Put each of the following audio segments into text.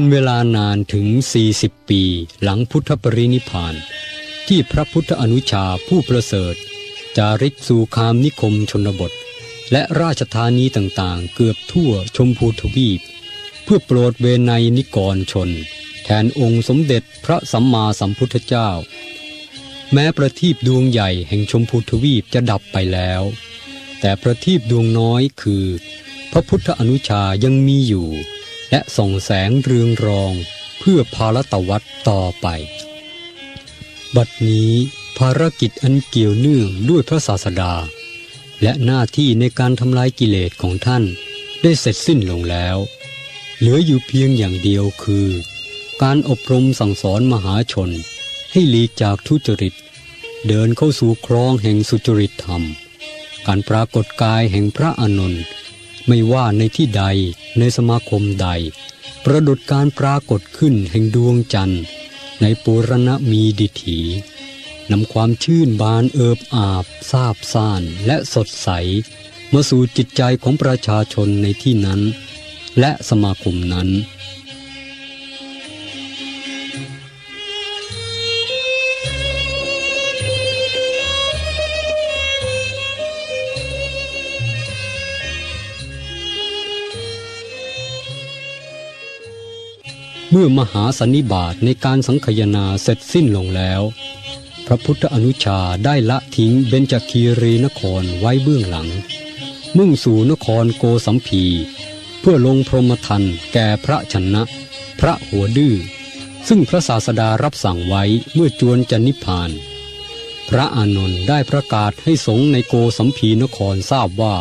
เป็นเวลานานถึง 40 ปีหลังพุทธปรินิพาน ที่พระพุทธอนุชาผู้ประเสริฐ จาริกสู่คามนิคมชนบท และราชธานีต่างๆ เกือบทั่วชมพูทวีป เพื่อโปรดเวไนยนิกรชน แทนองค์สมเด็จพระสัมมาสัมพุทธเจ้า แม้ประทีปดวงใหญ่แห่งชมพูทวีปจะดับไปแล้ว แต่ประทีปดวงน้อยคือ พระพุทธอนุชายังมีอยู่ และส่องแสงเรืองรองเพื่อภารตวัตต่อไป บัดนี้ภารกิจอันเกี่ยวเนื่องด้วยพระศาสดา และหน้าที่ในการทำลายกิเลสของท่านได้เสร็จสิ้นลงแล้ว เหลืออยู่เพียงอย่างเดียวคือ การอบรมสั่งสอนมหาชน ให้หลีกจากทุจริต เดินเข้าสู่คลองแห่งสุจริตธรรม การปรากฏกายแห่งพระอานนท์ ไม่ว่าในที่ใดในสมาคมใด ประดุดการปรากฏขึ้นแห่งดวงจันทร์ ในปุรณมีดิถีนำความชื่นบานเอิบอาบซาบซ่านและสดใส มาสู่จิตใจของประชาชนในที่นั้น และสมาคมนั้น เมื่อมหาสันนิบาตในการสังคยนาเสร็จสิ้นลงแล้ว พระพุทธอนุชาได้ละทิ้งเบญจคีรีนครไว้เบื้องหลัง มุ่งสู่นครโกสัมพี เพื่อลงพรหมทันแก่พระชนะ พระหัวดื้อ ซึ่งพระศาสดารับสั่งไว้เมื่อจวนจะนิพพาน พระอานนท์ได้ประกาศให้สงในโกสัมพีนครทราบว่า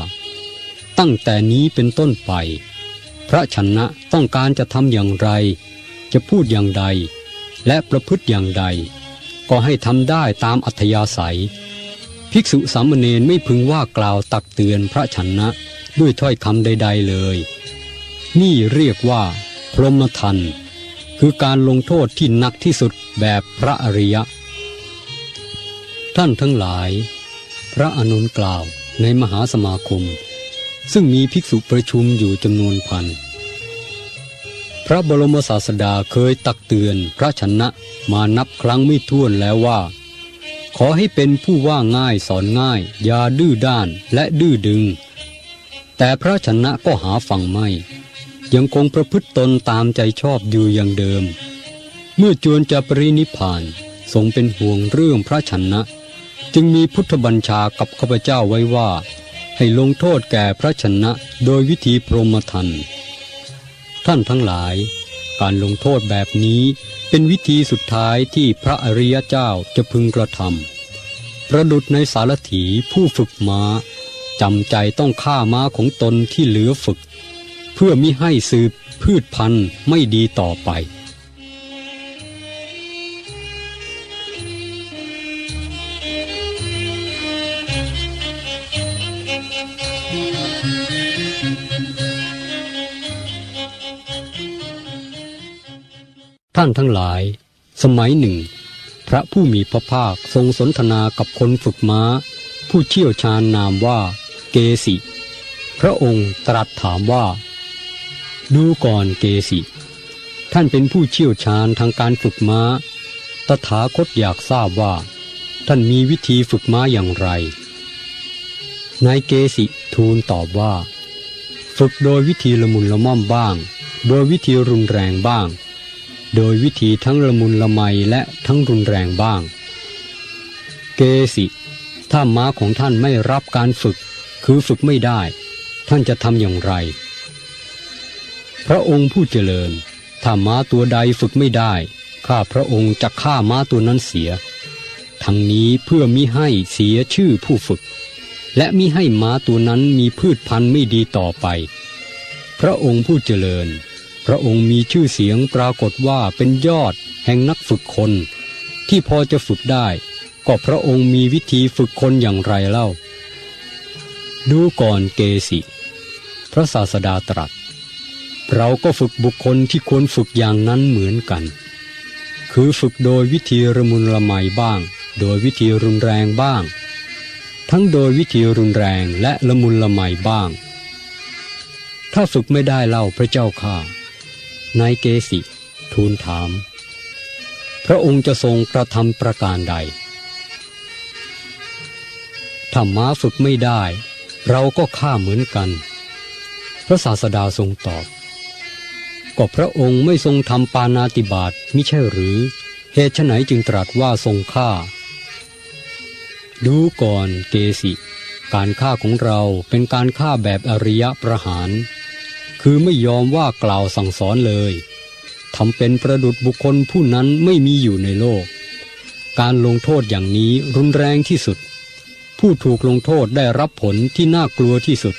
ตั้งแต่นี้เป็นต้นไป พระชนะต้องการจะทำอย่างไร จะพูดอย่างใด และประพฤติอย่างใด ก็ให้ทำได้ตามอัธยาศัย ภิกษุสามเณรไม่พึงว่ากล่าวตักเตือนพระชนะด้วยถ้อยคำใด ๆเลย นี่เรียกว่า พรหมทันคือการลงโทษที่หนักที่สุดแบบพระอริยะ ท่านทั้งหลาย พระอนุนกล่าวในมหาสมาคม ซึ่งมีภิกษุประชุมอยู่จำนวนพัน พระบรมศาสดาเคยตักเตือนพระชนะมานับครั้งไม่ถ้วนแล้วว่า ขอให้เป็นผู้ว่าง่ายสอนง่ายอย่าดื้อด้านและดื้อดึง แต่พระชนะก็หาฟังไม่ ยังคงประพฤติตนตามใจชอบอยู่อย่างเดิม เมื่อจวนจะปรินิพานทรงเป็นห่วงเรื่องพระชนะ จึงมีพุทธบัญชากับข้าพเจ้าไว้ว่า ให้ลงโทษแก่พระชนะโดยวิธีพรหมทัน ท่านทั้งหลาย การลงโทษแบบนี้เป็นวิธีสุดท้ายที่พระอริยเจ้าจะพึงกระทำประดุดในสารถีผู้ฝึกม้าจำใจต้องฆ่าม้าของตนที่เหลือฝึก เพื่อมิให้สืบพืชพันธุ์ไม่ดีต่อไป ท่านทั้งหลาย สมัยหนึ่ง พระผู้มีพระภาคทรงสนทนากับคนฝึกม้า ผู้เชี่ยวชาญนามว่าเกสิ พระองค์ตรัสถามว่า ดูก่อนเกสิ ท่านเป็นผู้เชี่ยวชาญทางการฝึกม้า ตถาคตอยากทราบว่า ท่านมีวิธีฝึกม้าอย่างไร นายเกสิทูลตอบว่า ฝึกโดยวิธีละมุนละม่อมบ้าง โดยวิธีรุนแรงบ้าง โดยวิธีทั้งละมุนละไมและทั้งรุนแรงบ้าง เกสิ ถ้าม้าของท่านไม่รับการฝึก คือฝึกไม่ได้ ท่านจะทำอย่างไร พระองค์ผู้เจริญ ถ้าม้าตัวใดฝึกไม่ได้ ข้าพระองค์จะฆ่าม้าตัวนั้นเสีย ทั้งนี้เพื่อมิให้เสียชื่อผู้ฝึก และมิให้ม้าตัวนั้นมีพืชพันธุ์ไม่ดีต่อไป พระองค์ผู้เจริญ ระองค์มีชื่อเสียงปรากฏว่าเป็นยอดแห่งนักฝึกคน ที่พอจะฝึกได้ ก็พระองค์มีวิธีฝึกคนอย่างไรเล่า ดูก่อนเกสิ พระศาสดาตรัส เราก็ฝึกบุคคลที่ควรฝึกอย่างนั้นเหมือนกัน คือฝึกโดยวิธีระมุนละไมบ้าง โดยวิธีรุนแรงบ้าง ทั้งโดยวิธีรุนแรงและละมุนละไมบ้าง ถ้าฝึกไม่ได้เล่าพระเจ้าข้า นายเกสิ ทูลถาม พระองค์จะทรงกระทำประการใดถ้าม้าฝึกไม่ได้ เราก็ฆ่าเหมือนกัน พระศาสดาทรงตอบ ก็พระองค์ไม่ทรงทำปานาติบาตมิใช่หรือ เหตุไฉนจึงตรัสว่าทรงฆ่า ดูก่อนเกสิ การฆ่าของเราเป็นการฆ่าแบบอริยประหาร คือไม่ยอมว่ากล่าวสั่งสอนเลยทำเป็นประดุดบุคคลผู้นั้นไม่มีอยู่ในโลก การลงโทษอย่างนี้รุนแรงที่สุด ผู้ถูกลงโทษได้รับผลที่น่ากลัวที่สุด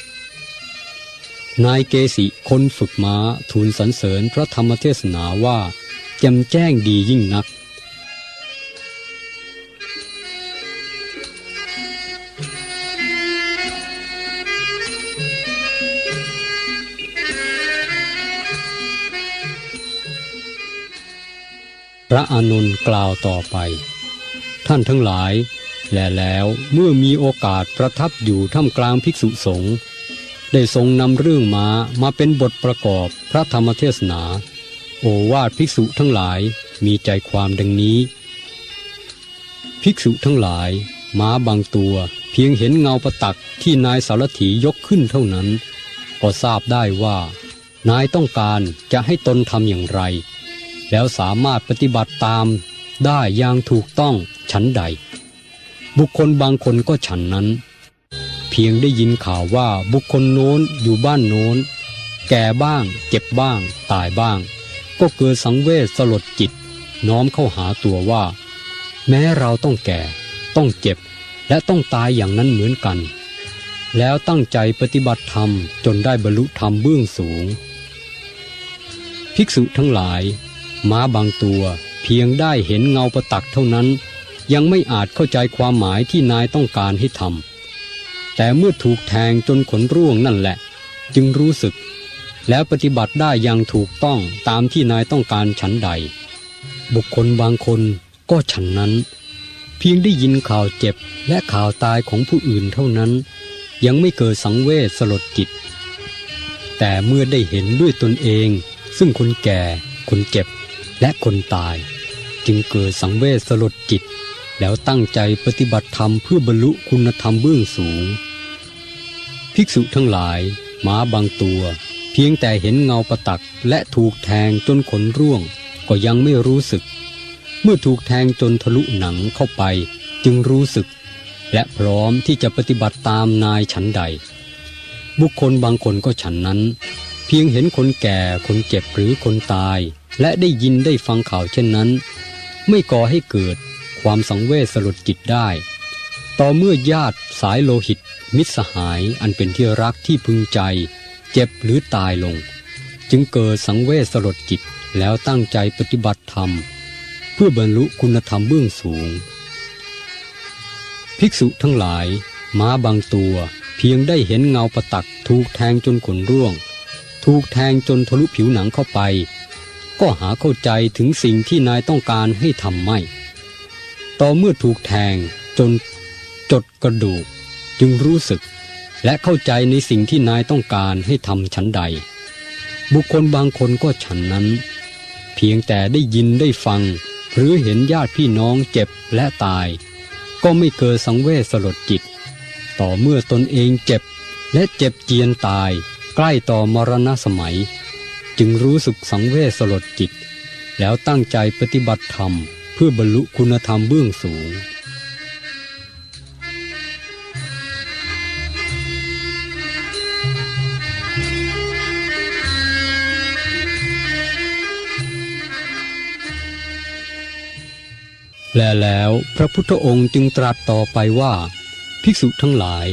นายเกสิคนฝึกม้าทูลสรรเสริญพระธรรมเทศนาว่าแจมแจ้งดียิ่งนัก พระอานนท์กล่าวต่อไป ท่านทั้งหลาย และแล้วเมื่อมีโอกาสประทับอยู่ท่ามกลางภิกษุสงฆ์ได้ทรงนำเรื่องม้ามาเป็นบทประกอบพระธรรมเทศนา โอวาทภิกษุทั้งหลายมีใจความดังนี้ ภิกษุทั้งหลาย ม้าบางตัวเพียงเห็นเงาประตักที่นายสารถียกขึ้นเท่านั้น ก็ทราบได้ว่า นายต้องการจะให้ตนทำอย่างไร แล้วสามารถปฏิบัติตามได้อย่างถูกต้องฉันใด บุคคลบางคนก็ฉันนั้น เพียงได้ยินข่าวว่าบุคคลโน้นอยู่บ้านโน้น แก่บ้าง เจ็บบ้าง ตายบ้าง ก็เกิดสังเวชสลดจิต น้อมเข้าหาตัวว่า แม้เราต้องแก่ ต้องเจ็บ และต้องตายอย่างนั้นเหมือนกัน แล้วตั้งใจปฏิบัติธรรมจนได้บรรลุธรรมเบื้องสูง ภิกษุทั้งหลาย ม้าบางตัวเพียงได้เห็นเงาประตักเท่านั้น ยังไม่อาจเข้าใจความหมายที่นายต้องการให้ทำแต่เมื่อถูกแทงจนขนร่วงนั่นแหละ จึงรู้สึก แล้วปฏิบัติได้อย่างถูกต้องตามที่นายต้องการฉันใด บุคคลบางคนก็ฉันนั้น เพียงได้ยินข่าวเจ็บและข่าวตายของผู้อื่นเท่านั้น ยังไม่เกิดสังเวชสลดจิต แต่เมื่อได้เห็นด้วยตนเอง ซึ่งคนแก่คนเจ็บ และคนตาย จึงเกิดสังเวชสลดจิต แล้วตั้งใจปฏิบัติธรรมเพื่อบรรลุคุณธรรมเบื้องสูง ภิกษุทั้งหลาย ม้าบางตัว เพียงแต่เห็นเงาประตักและถูกแทงจนขนร่วง ก็ยังไม่รู้สึก เมื่อถูกแทงจนทะลุหนังเข้าไปจึงรู้สึก และพร้อมที่จะปฏิบัติตามนายฉันใด บุคคลบางคนก็ฉันนั้น เพียงเห็นคนแก่คนเจ็บหรือคนตาย และได้ยินได้ฟังข่าวเช่นนั้น ไม่ก่อให้เกิดความสังเวชสลดจิตได้ ต่อเมื่อญาติสายโลหิต มิตรสหายอันเป็นที่รักที่พึงใจ เจ็บหรือตายลง จึงเกิดสังเวชสลดจิตแล้วตั้งใจปฏิบัติธรรม เพื่อบรรลุคุณธรรมเบื้องสูง ภิกษุทั้งหลายม้าบางตัวเพียงได้เห็นเงาประตักถูกแทงจนขนร่วง ถูกแทงจนทะลุผิวหนังเข้าไป ก็หาเข้าใจถึงสิ่งที่นายต้องการให้ทำไม่ ต่อเมื่อถูกแทงจนจดกระดูก จึงรู้สึก และเข้าใจในสิ่งที่นายต้องการให้ทำฉันใด บุคคลบางคนก็ฉันนั้น เพียงแต่ได้ยินได้ฟัง หรือเห็นญาติพี่น้องเจ็บและตาย ก็ไม่เกิดสังเวชสลดจิต ต่อเมื่อตนเองเจ็บและเจ็บเจียนตาย ใกล้ต่อมรณะสมัย จึงรู้สึกสังเวชสลดจิต แล้วตั้งใจปฏิบัติธรรม เพื่อบรรลุคุณธรรมเบื้องสูง และแล้วพระพุทธองค์จึงตรัสต่อไปว่า ภิกษุทั้งหลาย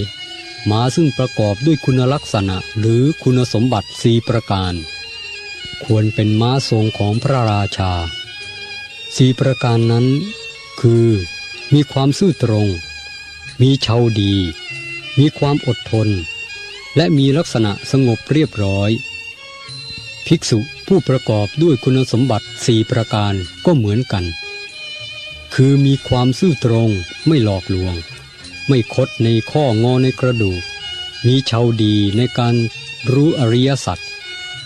ม้าซึ่งประกอบด้วยคุณลักษณะหรือคุณสมบัติสีประการ ควรเป็นม้าทรงของพระราชาสีประการนั้น คือมีความซื่อตรง มีเชาดี มีความอดทน และมีลักษณะสงบเรียบร้อย ภิกษุผู้ประกอบด้วยคุณสมบัติสี่ประการก็เหมือนกัน คือมีความซื่อตรงไม่หลอกลวง ไม่คดในข้องอในกระดูก มีเชาดีในการรู้อริยสัจ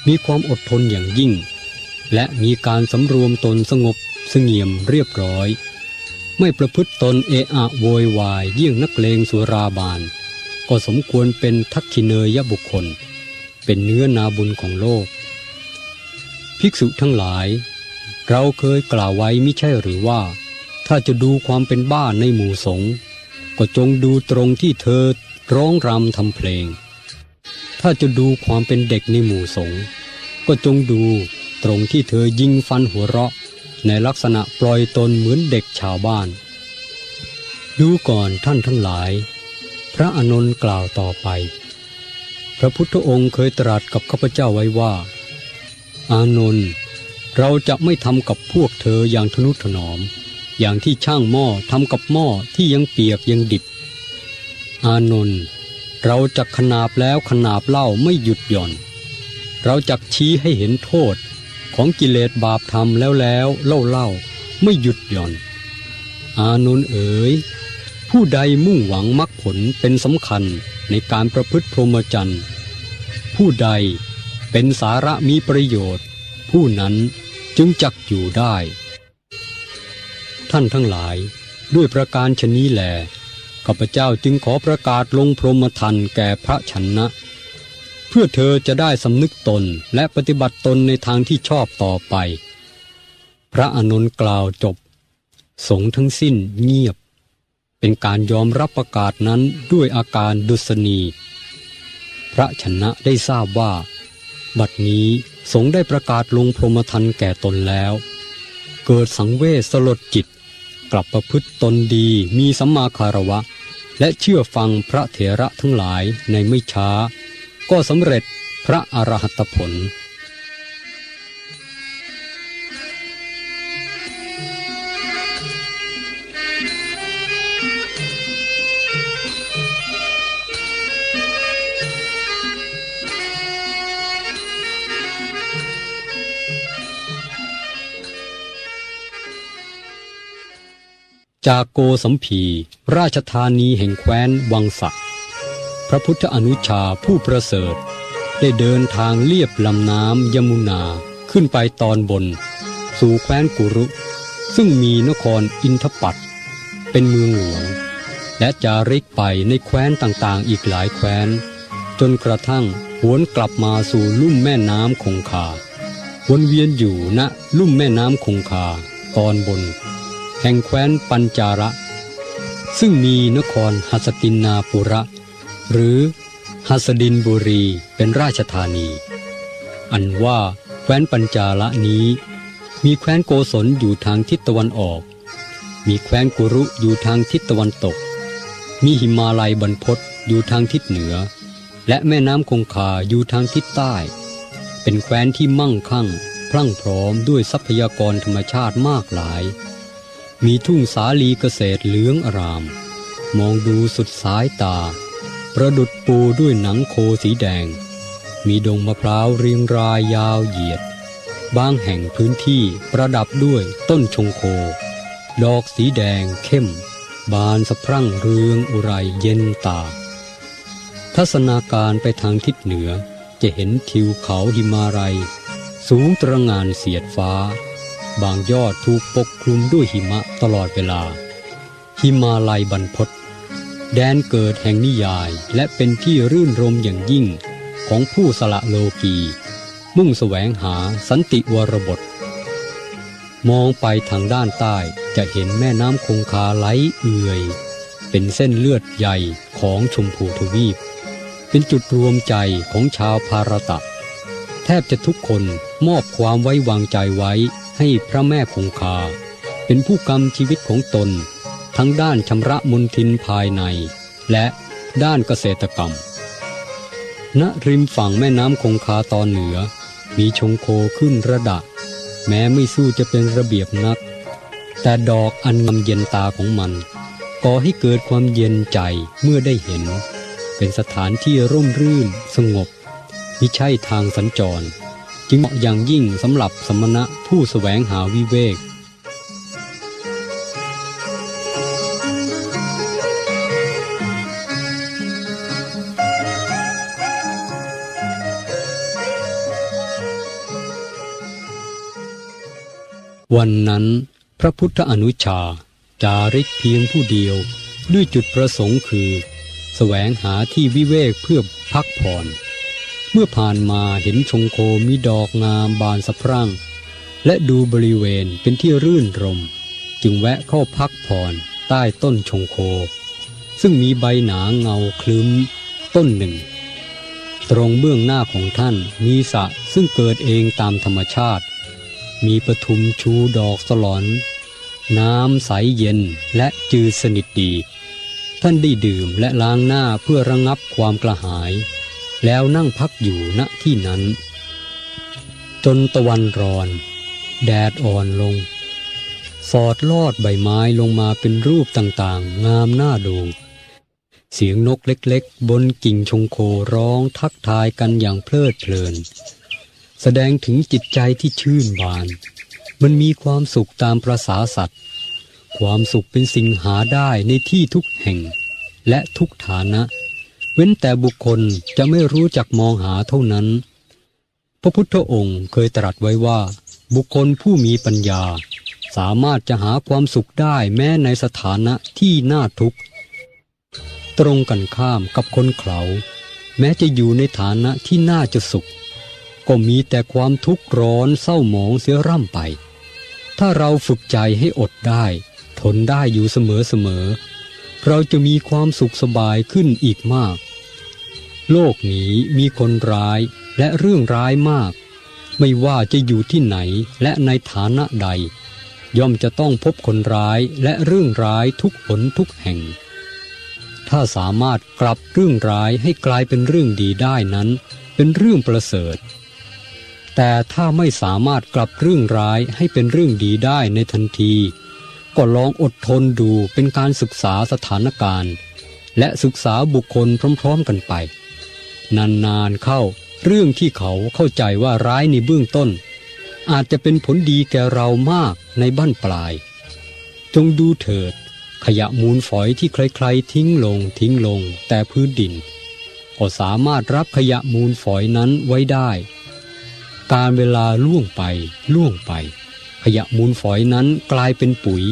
มีความอดทนอย่างยิ่ง และมีการสำรวมตนสงบเสงี่ยมเรียบร้อย ไม่ประพฤติตนเอะอะโวยวายเยี่ยงนักเลงสุราบาน ก็สมควรเป็นทักขิเนยบุคคล เป็นเนื้อนาบุญของโลก ภิกษุทั้งหลาย เราเคยกล่าวไว้ไม่ใช่หรือว่า ถ้าจะดูความเป็นบ้าในหมู่สงฆ์ก็จงดูตรงที่เธอร้องรำทำเพลง ถ้าจะดูความเป็นเด็กในหมู่สงฆ์ก็จงดูตรงที่เธอยิงฟันหัวเราะ ในลักษณะปล่อยตนเหมือนเด็กชาวบ้าน ดูก่อนท่านทั้งหลาย พระอนนท์กล่าวต่อไป พระพุทธองค์เคยตรัสกับข้าพเจ้าไว้ว่า อานนท์เราจะไม่ทำกับพวกเธออย่างทนุถนอม อย่างที่ช่างหม้อทำกับหม้อที่ยังเปียกยังดิบ อานนท์ เราจะขนาบแล้วขนาบเล่าไม่หยุดหย่อน เราจักชี้ให้เห็นโทษของกิเลสบาปธรรมแล้วแล้วเล่าเล่าไม่หยุดหย่อน อานนท์เอ๋ยผู้ใดมุ่งหวังมรรคผลเป็นสำคัญในการประพฤติพรหมจรรย์ผู้ใดเป็นสาระมีประโยชน์ ผู้นั้นจึงจักอยู่ได้ ท่านทั้งหลายด้วยประการชนี้แหล ข้าพเจ้าจึงขอประกาศลงพรหมทันแก่พระชนนะ เพื่อเธอจะได้สำนึกตนและปฏิบัติตนในทางที่ชอบต่อไป พระอานนท์กล่าวจบ สงทั้งสิ้นเงียบ เป็นการยอมรับประกาศนั้นด้วยอาการดุษณี พระชนะได้ทราบว่า บัดนี้สงได้ประกาศลงพรหมทันแก่ตนแล้ว เกิดสังเวชสลดจิตกลับประพฤติตนดีมีสัมมาคารวะ และเชื่อฟังพระเถระทั้งหลายในไม่ช้า ก็สำเร็จพระอรหัตผล จากโกสัมพีราชธานีแห่งแคว้นวังสะพระพุทธอนุชาผู้ประเสริฐ ได้เดินทางเลียบลำน้ำยมุนาขึ้นไปตอนบน สู่แคว้นกุรุ ซึ่งมีนครอินทปัตเป็นเมืองหลวง และจาริกไปในแคว้นต่างๆอีกหลายแคว้น จนกระทั่งหวนกลับมาสู่ลุ่มแม่น้ำคงคาวนเวียนอยู่ณลุ่มแม่น้ำคงคาตอนบน แห่งแคว้นปัญจาระ ซึ่งมีนครหัสตินนาปุระ หรือหัสดินบุรีเป็นราชธานี อันว่าแคว้นปัญจาระนี้ มีแคว้นโกศลอยู่ทางทิศตะวันออก มีแคว้นกุรุอยู่ทางทิศตะวันตก มีหิมาลัยบรรพตอยู่ทางทิศเหนือ และแม่น้ำคงคาอยู่ทางทิศใต้ เป็นแคว้นที่มั่งคั่งพรั่งพร้อมด้วยทรัพยากรธรรมชาติมากหลาย มีทุ่งสาลีเกษตรเหลืองอราม มองดูสุดสายตา ประดุดปูด้วยหนังโคสีแดง มีดงมะพร้าวเรียงรายยาวเหยียด บางแห่งพื้นที่ประดับด้วยต้นชงโค ดอกสีแดงเข้ม บานสะพรั่งเรืองอุไรเย็นตา ทัศนาการไปทางทิศเหนือจะเห็นทิวเขาหิมาลัย สูงตระงานเสียดฟ้า บางยอดถูกปกคลุมด้วยหิมะตลอดเวลา หิมาลัยบรรพตแดนเกิดแห่งนิยายและเป็นที่รื่นรมอย่างยิ่งของผู้สละโลกี มุ่งแสวงหาสันติวรบท มองไปทางด้านใต้จะเห็นแม่น้ำคงคาไหลเอื่อย เป็นเส้นเลือดใหญ่ของชมพูทวีป เป็นจุดรวมใจของชาวพารตะ แทบจะทุกคนมอบความไว้วางใจไว้ ให้พระแม่คงคา เป็นผู้กำชีวิตของตน ทั้งด้านชำระมนทินภายใน และด้านเกษตรกรรม ณริมฝั่งแม่น้ำคงคาตอนเหนือ มีชงโคขึ้นระดับแม้ไม่สู้จะเป็นระเบียบนัก แต่ดอกอันงามเย็นตาของมันก่อให้เกิดความเย็นใจเมื่อได้เห็น เป็นสถานที่ร่มรื่นสงบมิใช่ทางสัญจร จึงเหมาะอย่างยิ่งสำหรับสมณะผู้แสวงหาวิเวก วันนั้นพระพุทธอนุชา จาริกเพียงผู้เดียว ด้วยจุดประสงค์คือแสวงหาที่วิเวกเพื่อพักผ่อน เมื่อผ่านมาเห็นชงโคมีดอกงามบานสะพรั่ง และดูบริเวณเป็นที่รื่นรม จึงแวะเข้าพักผ่อนใต้ต้นชงโค ซึ่งมีใบหนาเงาคลึ้ม ต้นหนึ่ง ตรงเบื้องหน้าของท่านมีสระซึ่งเกิดเองตามธรรมชาติ มีปทุมชูดอกสลอน น้ำใสเย็นและจืดสนิทดี ท่านได้ดื่มและล้างหน้าเพื่อระงับความกระหาย แล้วนั่งพักอยู่ณที่นั้น จนตะวันรอน แดดอ่อนลง สอดลอดใบไม้ลงมาเป็นรูปต่างๆ งามน่าดู เสียงนกเล็กๆ บนกิ่งชงโคร้องทักทายกันอย่างเพลิดเพลิน แสดงถึงจิตใจที่ชื่นบาน มันมีความสุขตามประษาสัตว์ ความสุขเป็นสิ่งหาได้ในที่ทุกแห่ง และทุกฐานะ เว้นแต่บุคคลจะไม่รู้จักมองหาเท่านั้น พระพุทธองค์เคยตรัสไว้ว่า บุคคลผู้มีปัญญา สามารถจะหาความสุขได้แม้ในสถานะที่น่าทุกข์ ตรงกันข้ามกับคนเขาแม้จะอยู่ในฐานะที่น่าจะสุข ก็มีแต่ความทุกข์ร้อนเศร้าหมองเสียร่ำไป ถ้าเราฝึกใจให้อดได้ ทนได้อยู่เสมอๆ เราจะมีความสุขสบายขึ้นอีกมาก โลกนี้มีคนร้ายและเรื่องร้ายมาก ไม่ว่าจะอยู่ที่ไหนและในฐานะใด ย่อมจะต้องพบคนร้ายและเรื่องร้ายทุกหนทุกแห่ง ถ้าสามารถกลับเรื่องร้ายให้กลายเป็นเรื่องดีได้นั้น เป็นเรื่องประเสริฐ แต่ถ้าไม่สามารถกลับเรื่องร้ายให้เป็นเรื่องดีได้ในทันที ก็ลองอดทนดูเป็นการศึกษาสถานการณ์ และศึกษาบุคคลพร้อมๆกันไป นานๆเข้าเรื่องที่เขาเข้าใจว่าร้ายในเบื้องต้น อาจจะเป็นผลดีแก่เรามากในบ้านปลาย จงดูเถิด ขยะมูลฝอยที่ใครๆทิ้งลงทิ้งลงแต่พื้นดิน ก็สามารถรับขยะมูลฝอยนั้นไว้ได้ การเวลาล่วงไปล่วงไป ขยะมูลฝอยนั้นกลายเป็นปุ๋ย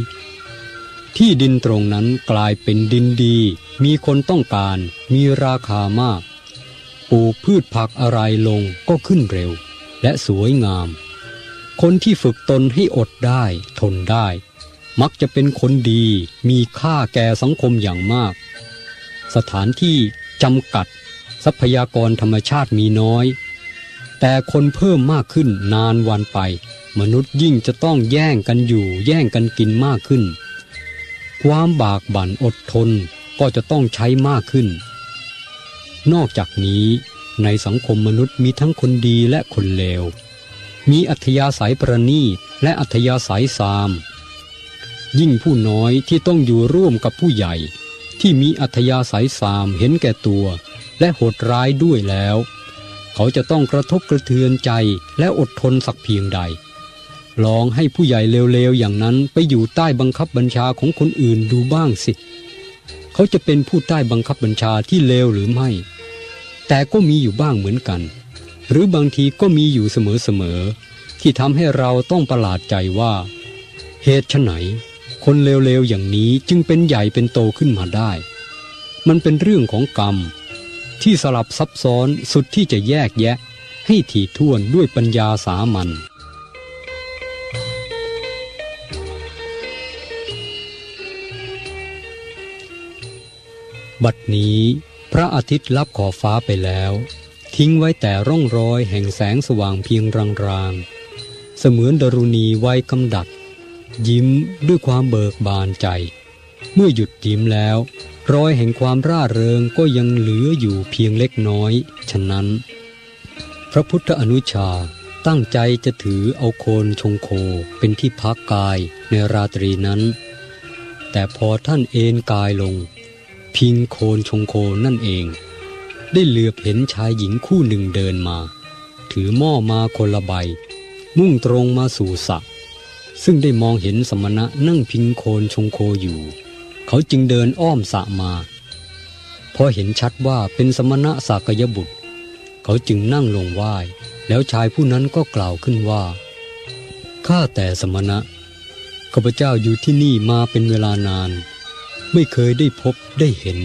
ที่ดินตรงนั้นกลายเป็นดินดี มีคนต้องการ มีราคามาก ปลูกพืชผักอะไรลงก็ขึ้นเร็ว และสวยงาม คนที่ฝึกตนให้อดได้ ทนได้ มักจะเป็นคนดี มีค่าแก่สังคมอย่างมาก สถานที่จำกัด ทรัพยากรธรรมชาติมีน้อย แต่คนเพิ่มมากขึ้นนานวันไป มนุษย์ยิ่งจะต้องแย่งกันอยู่ แย่งกันกินมากขึ้น ความบากบั่นอดทนก็จะต้องใช้มากขึ้น นอกจากนี้ ในสังคมมนุษย์มีทั้งคนดีและคนเลว มีอัธยาศัยประณีตและอัธยาศัยซาม ยิ่งผู้น้อยที่ต้องอยู่ร่วมกับผู้ใหญ่ ที่มีอัธยาศัยซามเห็นแก่ตัว และโหดร้ายด้วยแล้ว เขาจะต้องกระทบกระเทือนใจและอดทนสักเพียงใด ลองให้ผู้ใหญ่เลวๆอย่างนั้นไปอยู่ใต้บังคับบัญชาของคนอื่นดูบ้างสิ เขาจะเป็นผู้ใต้บังคับบัญชาที่เลวหรือไม่ แต่ก็มีอยู่บ้างเหมือนกัน หรือบางทีก็มีอยู่เสมอๆที่ทำให้เราต้องประหลาดใจว่า เหตุไฉนคนเลวๆอย่างนี้จึงเป็นใหญ่เป็นโตขึ้นมาได้ มันเป็นเรื่องของกรรม ที่สลับซับซ้อนสุดที่จะแยกแยะ ให้ถี่ถ้วนด้วยปัญญาสามัญบัดนี้พระอาทิตย์ลับขอบฟ้าไปแล้ว ทิ้งไว้แต่ร่องรอยแห่งแสงสว่างเพียงรางๆ เสมือนดรุณีไว้กำดัด ยิ้มด้วยความเบิกบานใจ เมื่อหยุดยิ้มแล้ว รอยแห่งความร่าเริงก็ยังเหลืออยู่เพียงเล็กน้อย ฉะนั้น พระพุทธอนุชาตั้งใจจะถือเอาโคนชงโคเป็นที่พักกายในราตรีนั้น แต่พอท่านเอนกายลง พิงโคนชงโคนั่นเอง ได้เหลือบเห็นชายหญิงคู่หนึ่งเดินมา ถือหม้อมาคนละใบ มุ่งตรงมาสู่สระซึ่งได้มองเห็นสมณะนั่งพิงโคนชงโคอยู่ เขาจึงเดินอ้อมสะมา พอเห็นชัดว่าเป็นสมณะสากยบุตร เขาจึงนั่งลงไหว้ แล้วชายผู้นั้นก็กล่าวขึ้นว่า ข้าแต่สมณะ ข้าพเจ้าอยู่ที่นี่มาเป็นเวลานาน ไม่เคยได้พบได้เห็น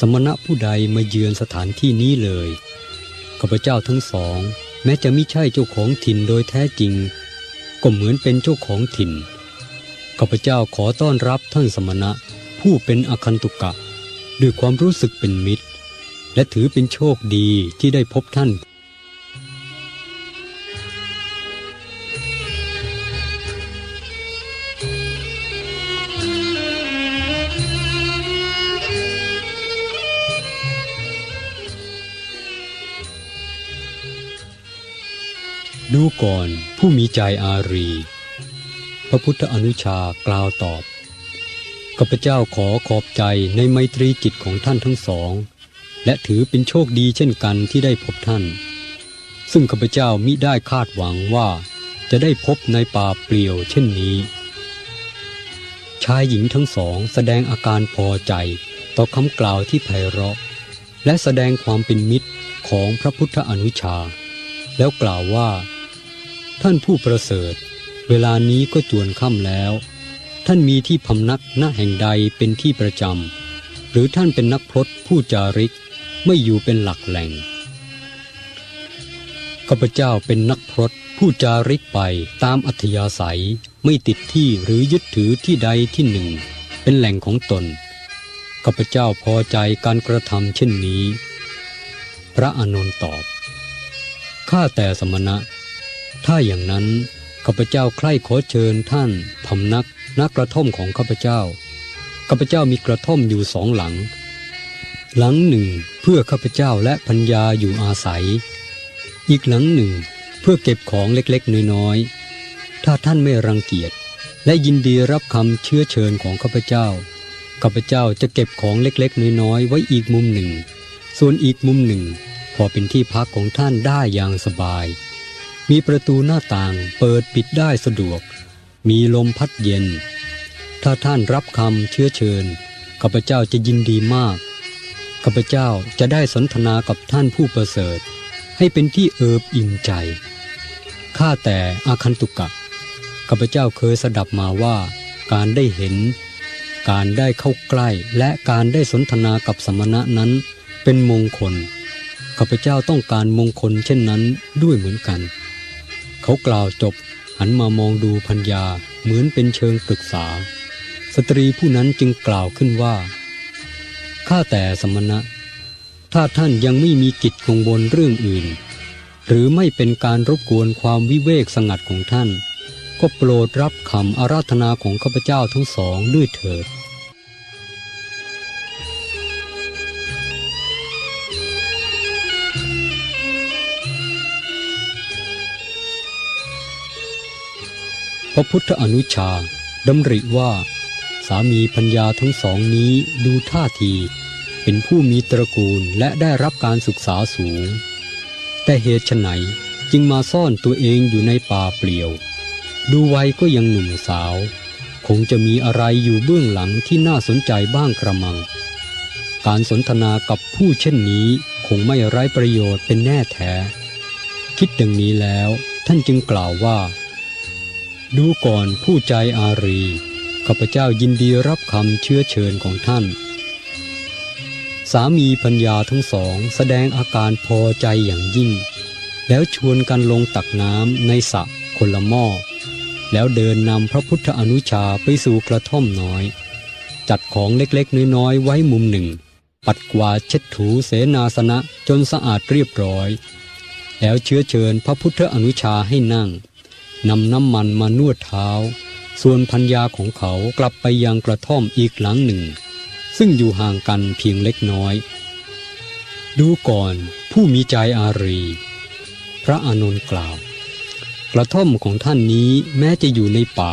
สมณะผู้ใดมาเยือนสถานที่นี้เลย ข้าพเจ้าทั้งสอง แม้จะไม่ใช่เจ้าของถิ่นโดยแท้จริง ก็เหมือนเป็นเจ้าของถิ่นข้าพเจ้าขอต้อนรับท่านสมณะ ผู้เป็นอคันตุกะ ด้วยความรู้สึกเป็นมิตร และถือเป็นโชคดีที่ได้พบท่าน ดูก่อนผู้มีใจอารี พระพุทธอนุชากล่าวตอบ ข้าพเจ้าขอขอบใจในไมตรีจิตของท่านทั้งสอง และถือเป็นโชคดีเช่นกันที่ได้พบท่าน ซึ่งข้าพเจ้ามิได้คาดหวังว่าจะได้พบในป่าเปลี่ยวเช่นนี้ ชายหญิงทั้งสองแสดงอาการพอใจต่อคำกล่าวที่ไพเราะ และแสดงความเป็นมิตรของพระพุทธอนุชา แล้วกล่าวว่า ท่านผู้ประเสริฐ เวลานี้ก็จวนค่ำแล้ว ท่านมีที่พำนักณแห่งใดเป็นที่ประจำหรือท่านเป็นนักพรตผู้จาริกไม่อยู่เป็นหลักแหล่งข้าพเจ้าเป็นนักพรตผู้จาริกไปตามอัธยาศัยไม่ติดที่หรือยึดถือที่ใดที่หนึ่ง เป็นแหล่งของตนข้าพเจ้าพอใจการกระทำเช่นนี้ พระอานนท์ตอบข้าแต่สมณะ ถ้าอย่างนั้นข้าพเจ้าใคร่ขอเชิญท่านพำนัก นักกระท่อมของข้าพเจ้า ข้าพเจ้ามีกระท่อมอยู่สองหลัง หลังหนึ่งเพื่อข้าพเจ้าและพัญญาอยู่อาศัย อีกหลังหนึ่งเพื่อเก็บของเล็กๆน้อยๆ ถ้าท่านไม่รังเกียจและยินดีรับคำเชื้อเชิญของข้าพเจ้า ข้าพเจ้าจะเก็บของเล็กๆน้อยๆไว้อีกมุมหนึ่ง ส่วนอีกมุมหนึ่ง พอเป็นที่พักของท่านได้อย่างสบาย มีประตูหน้าต่างเปิดปิดได้สะดวก มีลมพัดเย็น ถ้าท่านรับคำเชื้อเชิญข้าพเจ้าจะยินดีมากข้าพเจ้าจะได้สนทนากับท่านผู้ประเสริฐ ให้เป็นที่เอิบอิ่มใจข้าแต่อาคันตุกะข้าพเจ้าเคยสดับมาว่าการได้เห็น การได้เข้าใกล้และการได้สนทนากับสมณะนั้นเป็นมงคลข้าพเจ้าต้องการมงคลเช่นนั้นด้วยเหมือนกัน เขากล่าวจบ หันมามองดูพัญญาเหมือนเป็นเชิงปรึกษา สตรีผู้นั้นจึงกล่าวขึ้นว่า ข้าแต่สมณะ ถ้าท่านยังไม่มีกิจกังวลเรื่องอื่น หรือไม่เป็นการรบกวนความวิเวกสงัดของท่าน ก็โปรดรับคำอาราธนาของข้าพเจ้าทั้งสองด้วยเถิด พระพุทธอนุชาดำริว่า สามีพัญญาทั้งสองนี้ดูท่าที เป็นผู้มีตระกูลและได้รับการศึกษาสูง แต่เหตุไฉนจึงมาซ่อนตัวเองอยู่ในป่าเปลี่ยว ดูไว้ก็ยังหนุ่มสาว คงจะมีอะไรอยู่เบื้องหลังที่น่าสนใจบ้างกระมัง การสนทนากับผู้เช่นนี้คงไม่ไร้ประโยชน์เป็นแน่แท้ คิดดังนี้แล้วท่านจึงกล่าวว่า ดูก่อนผู้ใจอารี ข้าพเจ้ายินดีรับคำเชื้อเชิญของท่าน สามีพัญญาทั้งสองแสดงอาการพอใจอย่างยิ่ง แล้วชวนกันลงตักน้ำในสระคนละหม้อ แล้วเดินนำพระพุทธอนุชาไปสู่กระท่อมน้อย จัดของเล็กๆน้อยๆไว้มุมหนึ่ง ปัดกวาดเช็ดถูเสนาสนะจนสะอาดเรียบร้อย แล้วเชื้อเชิญพระพุทธอนุชาให้นั่ง นำน้ำมันมานวดเท้า ส่วนพัญญาของเขากลับไปยังกระท่อมอีกหลังหนึ่ง ซึ่งอยู่ห่างกันเพียงเล็กน้อย ดูก่อนผู้มีใจอารี พระอานนท์กล่าว กระท่อมของท่านนี้แม้จะอยู่ในป่า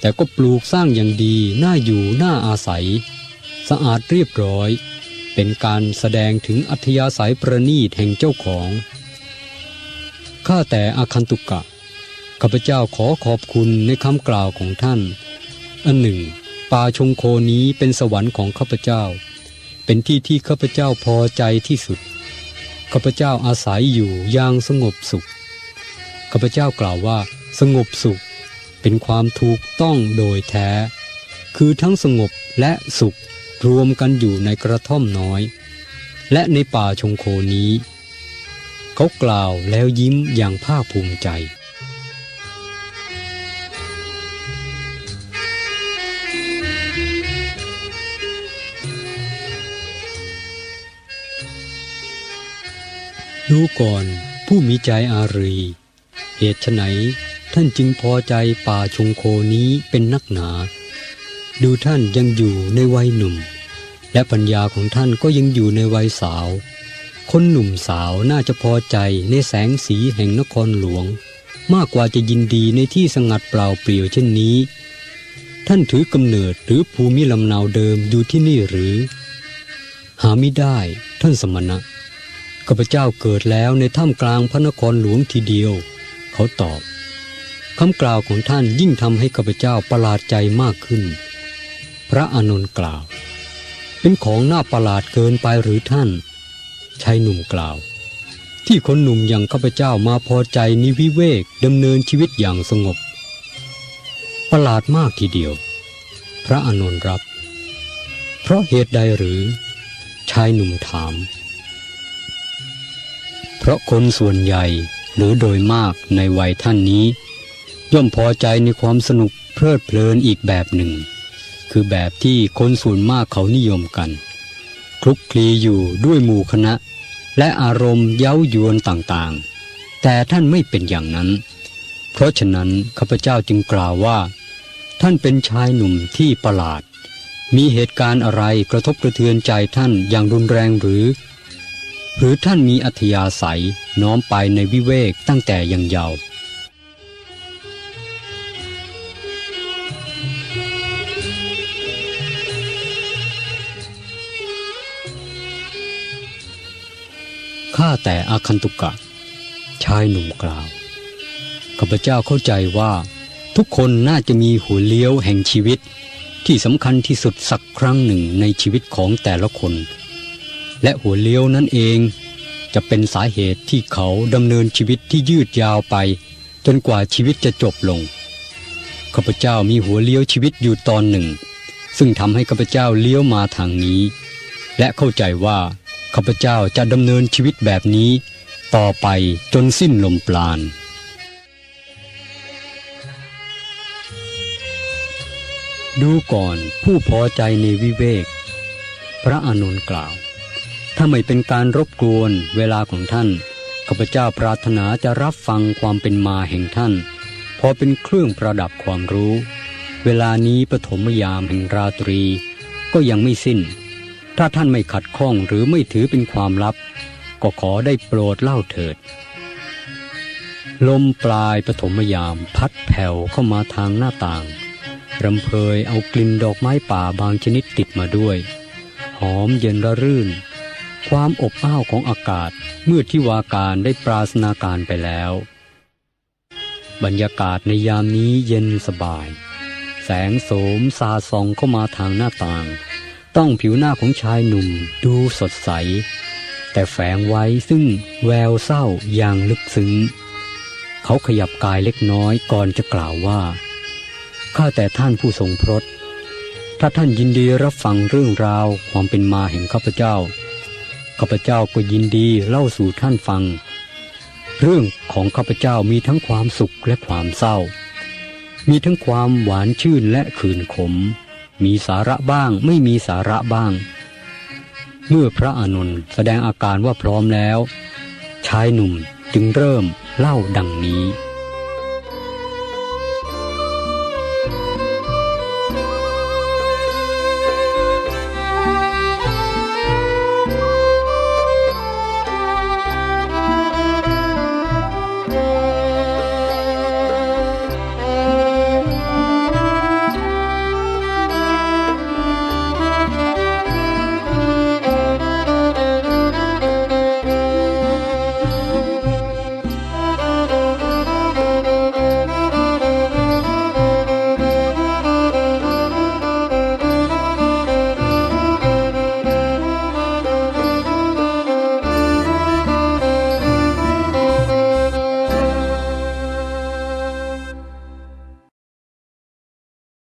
แต่ก็ปลูกสร้างอย่างดีน่าอยู่น่าอาศัย สะอาดเรียบร้อย เป็นการแสดงถึงอัธยาศัยประณีตแห่งเจ้าของข้าแต่อาคันตุกะ ข้าพเจ้าขอขอบคุณในคำกล่าวของท่าน อันหนึ่ง ป่าชงโคนี้เป็นสวรรค์ของข้าพเจ้า เป็นที่ที่ข้าพเจ้าพอใจที่สุด ข้าพเจ้าอาศัยอยู่อย่างสงบสุข ข้าพเจ้ากล่าวว่าสงบสุข เป็นความถูกต้องโดยแท้ คือทั้งสงบและสุขรวมกันอยู่ในกระท่อมน้อย และในป่าชงโคนี้ เขากล่าวแล้วยิ้มอย่างภาคภูมิใจ ดูก่อนผู้มีใจอารี เหตุไฉนท่านจึงพอใจป่าชงโคนี้เป็นนักหนา ดูท่านยังอยู่ในวัยหนุ่ม และปัญญาของท่านก็ยังอยู่ในวัยสาว คนหนุ่มสาวน่าจะพอใจในแสงสีแห่งนครหลวง มากกว่าจะยินดีในที่สงัดเปล่าเปลี่ยวเช่นนี้ ท่านถือกำเนิดหรือภูมิลำเนาเดิมอยู่ที่นี่หรือ หาไม่ได้ท่านสมณะ ข้าพเจ้าเกิดแล้วในถ้ำกลางพระนครหลวงทีเดียว เขาตอบคำกล่าวของท่านยิ่งทำให้ข้าพเจ้าประหลาดใจมากขึ้น พระอานนท์กล่าว เป็นของน่าประหลาดเกินไปหรือท่านชายหนุ่มกล่าว ที่คนหนุ่มอย่างข้าพเจ้ามาพอใจนิวิเวกดำเนินชีวิตอย่างสงบ ประหลาดมากทีเดียว พระอานนท์รับ เพราะเหตุใดหรือ ชายหนุ่มถาม เพราะคนส่วนใหญ่หรือโดยมากในวัยท่านนี้ ย่อมพอใจในความสนุกเพลิดเพลินอีกแบบหนึ่ง คือแบบที่คนส่วนมากเขานิยมกัน คลุกคลีอยู่ด้วยหมู่คณะ และอารมณ์เย้ายวนต่างๆ แต่ท่านไม่เป็นอย่างนั้น เพราะฉะนั้นข้าพเจ้าจึงกล่าวว่า ท่านเป็นชายหนุ่มที่ประหลาด มีเหตุการณ์อะไรกระทบกระเทือนใจท่านอย่างรุนแรงหรือ หรือท่านมีอัธยาศัยน้อมไปในวิเวกตั้งแต่ยังเยาว์ข้าแต่อาคันตุกะ ชายหนุ่มกล่าวข้าพเจ้าเข้าใจว่า ทุกคนน่าจะมีหัวเลี้ยวแห่งชีวิต ที่สำคัญที่สุดสักครั้งหนึ่งในชีวิตของแต่ละคน และหัวเลี้ยวนั่นเอง จะเป็นสาเหตุที่เขาดำเนินชีวิตที่ยืดยาวไป จนกว่าชีวิตจะจบลงข้าพเจ้ามีหัวเลี้ยวชีวิตอยู่ตอนหนึ่ง ซึ่งทำให้ข้าพเจ้าเลี้ยวมาทางนี้ และเข้าใจว่าข้าพเจ้าจะดำเนินชีวิตแบบนี้ ต่อไปจนสิ้นลมปราณดูก่อนผู้พอใจในวิเวก พระอานนท์กล่าว ถ้าไม่เป็นการรบกวนเวลาของท่านข้าพเจ้าปรารถนาจะรับฟังความเป็นมาแห่งท่าน พอเป็นเครื่องประดับความรู้ เวลานี้ปฐมยามแห่งราตรี ก็ยังไม่สิ้น ถ้าท่านไม่ขัดข้องหรือไม่ถือเป็นความลับ ก็ขอได้โปรดเล่าเถิด ลมปลายปฐมยามพัดแผ่วเข้ามาทางหน้าต่างรำเพยเอากลิ่นดอกไม้ป่าบางชนิดติดมาด้วย หอมเย็นระรื่น ความอบอ้าวของอากาศเมื่อที่วาการได้ปราศนาการไปแล้ว บรรยากาศในยามนี้เย็นสบาย แสงโสมสาส่องเข้ามาทางหน้าต่าง ต้องผิวหน้าของชายหนุ่มดูสดใส แต่แฝงไว้ซึ่งแววเศร้าอย่างลึกซึ้ง เขาขยับกายเล็กน้อยก่อนจะกล่าวว่าข้าแต่ท่านผู้ทรงพรตถ้าท่านยินดีรับฟังเรื่องราวความเป็นมาแห่งข้าพเจ้า ข้าพเจ้าก็ยินดีเล่าสู่ท่านฟัง เรื่องของข้าพเจ้ามีทั้งความสุขและความเศร้า มีทั้งความหวานชื่นและขื่นขม มีสาระบ้างไม่มีสาระบ้าง เมื่อพระอานนท์แสดงอาการว่าพร้อมแล้ว ชายหนุ่มจึงเริ่มเล่าดังนี้